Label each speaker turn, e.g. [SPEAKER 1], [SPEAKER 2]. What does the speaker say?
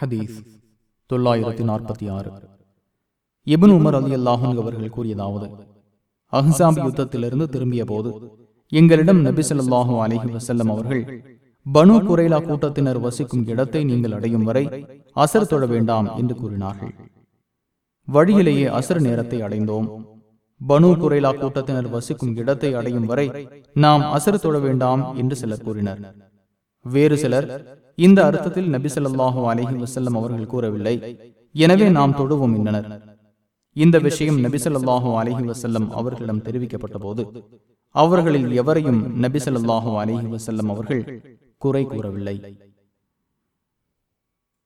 [SPEAKER 1] ஹதீஸ் தொள்ளாயிரத்தி நாற்பத்தி ஆறு. இபன் உமர் அலி அல்லாஹன் அவர்கள் கூறியதாவது அஹ்சாப் யுத்தத்திலிருந்து திரும்பிய போது எங்களிடம் நபி ஸல்லல்லாஹு அலைஹி வஸல்லம் அவர்கள் பனு குரைலா கூட்டத்தினர் வசிக்கும் இடத்தை நீங்கள் அடையும் வரை அசர் தொழ வேண்டாம் என்று கூறினார்கள். வழியிலேயே அசர் நேரத்தை அடைந்தோம். பனு குரைலா கூட்டத்தினர் வசிக்கும் இடத்தை அடையும் வரை நாம் அசர் தொழ வேண்டாம் என்று சிலர் கூறினர். வேறு சிலர் இந்த அர்த்தத்தில் நபி ஸல்லல்லாஹு அலைஹி வஸல்லம் அவர்கள் கூறவில்லை. எனவே நாம் தொடுவோம் என்றனர் இந்த விஷயம் நபி ஸல்லல்லாஹு அலைஹி வஸல்லம் அவர்களிடம் தெரிவிக்கப்பட்ட போது அவர்களில் எவரையும் நபி ஸல்லல்லாஹு அலைஹி வஸல்லம் அவர்கள் குறை கூறவில்லை.